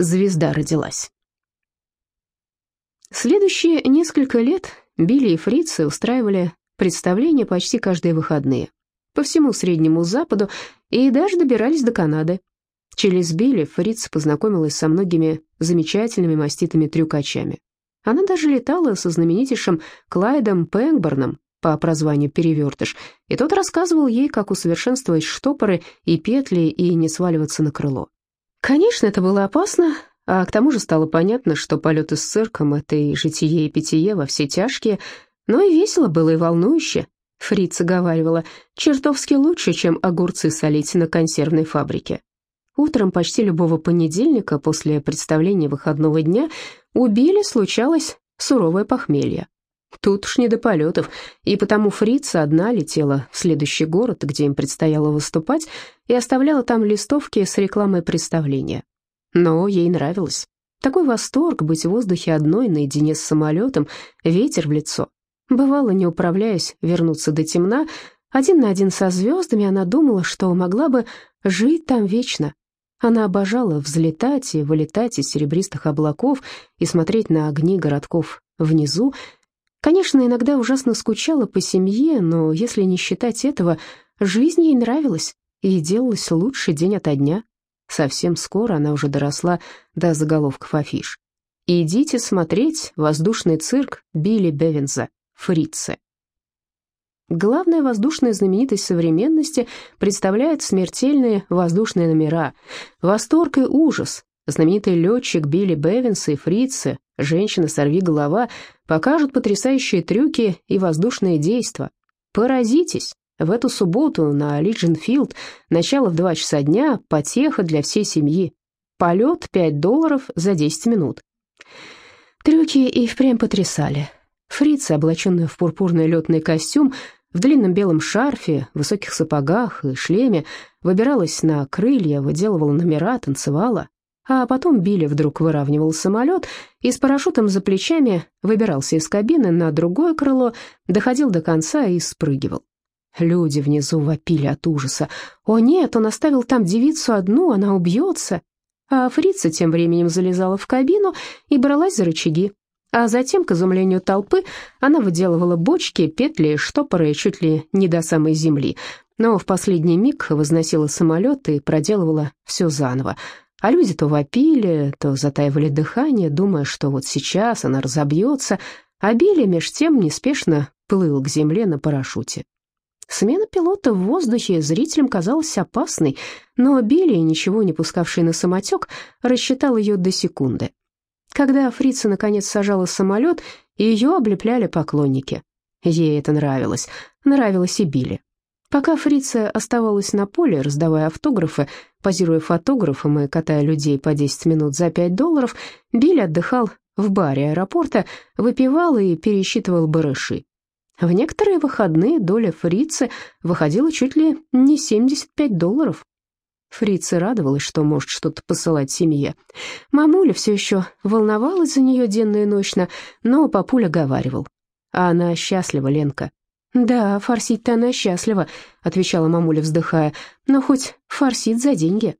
звезда родилась. Следующие несколько лет Билли и Фрицы устраивали представления почти каждые выходные по всему Среднему Западу и даже добирались до Канады. Через Билли Фриц познакомилась со многими замечательными маститыми трюкачами. Она даже летала со знаменитейшим Клайдом Пэнгборном по прозванию Перевертыш, и тот рассказывал ей, как усовершенствовать штопоры и петли и не сваливаться на крыло. Конечно, это было опасно, а к тому же стало понятно, что полеты с цирком — это и житие, и питье во все тяжкие, но и весело было, и волнующе. Фрица говаривала, чертовски лучше, чем огурцы солить на консервной фабрике. Утром почти любого понедельника после представления выходного дня у Билли случалось суровое похмелье. Тут уж не до полетов, и потому фрица одна летела в следующий город, где им предстояло выступать, и оставляла там листовки с рекламой представления. Но ей нравилось. Такой восторг быть в воздухе одной, наедине с самолетом, ветер в лицо. Бывало, не управляясь, вернуться до темна, один на один со звездами она думала, что могла бы жить там вечно. Она обожала взлетать и вылетать из серебристых облаков и смотреть на огни городков внизу, Конечно, иногда ужасно скучала по семье, но если не считать этого, жизнь ей нравилась и делалась лучше день ото дня. Совсем скоро она уже доросла до заголовков афиш. «Идите смотреть воздушный цирк Билли Бевинза, фрицы». Главная воздушная знаменитость современности представляет смертельные воздушные номера. Восторг и ужас, Знаменитый летчик Билли Бевинс и фрицы, женщина-сорви-голова, покажут потрясающие трюки и воздушные действия. Поразитесь! В эту субботу на Лиджинфилд, начало в 2 часа дня, потеха для всей семьи. Полет 5 долларов за 10 минут. Трюки и впрямь потрясали. Фрица, облаченная в пурпурный летный костюм, в длинном белом шарфе, высоких сапогах и шлеме, выбиралась на крылья, выделывала номера, танцевала. А потом Билли вдруг выравнивал самолет и с парашютом за плечами выбирался из кабины на другое крыло, доходил до конца и спрыгивал. Люди внизу вопили от ужаса. «О нет, он оставил там девицу одну, она убьется!» А фрица тем временем залезала в кабину и бралась за рычаги. А затем, к изумлению толпы, она выделывала бочки, петли, штопоры чуть ли не до самой земли, но в последний миг возносила самолет и проделывала все заново. А люди то вопили, то затаивали дыхание, думая, что вот сейчас она разобьется, а Билли меж тем неспешно плыл к земле на парашюте. Смена пилота в воздухе зрителям казалась опасной, но Билли, ничего не пускавший на самотек, рассчитал ее до секунды. Когда фрица наконец сажала самолет, ее облепляли поклонники. Ей это нравилось, нравилось и Билли. Пока фрица оставалась на поле, раздавая автографы, позируя фотографом и катая людей по 10 минут за 5 долларов, Билли отдыхал в баре аэропорта, выпивал и пересчитывал барыши. В некоторые выходные доля фрицы выходила чуть ли не 75 долларов. Фрица радовалась, что может что-то посылать семье. Мамуля все еще волновалась за нее денно и ночно, но папуля говаривал. А она счастлива, Ленка. «Да, форсить-то она счастлива», — отвечала мамуля, вздыхая, «но хоть форсит за деньги».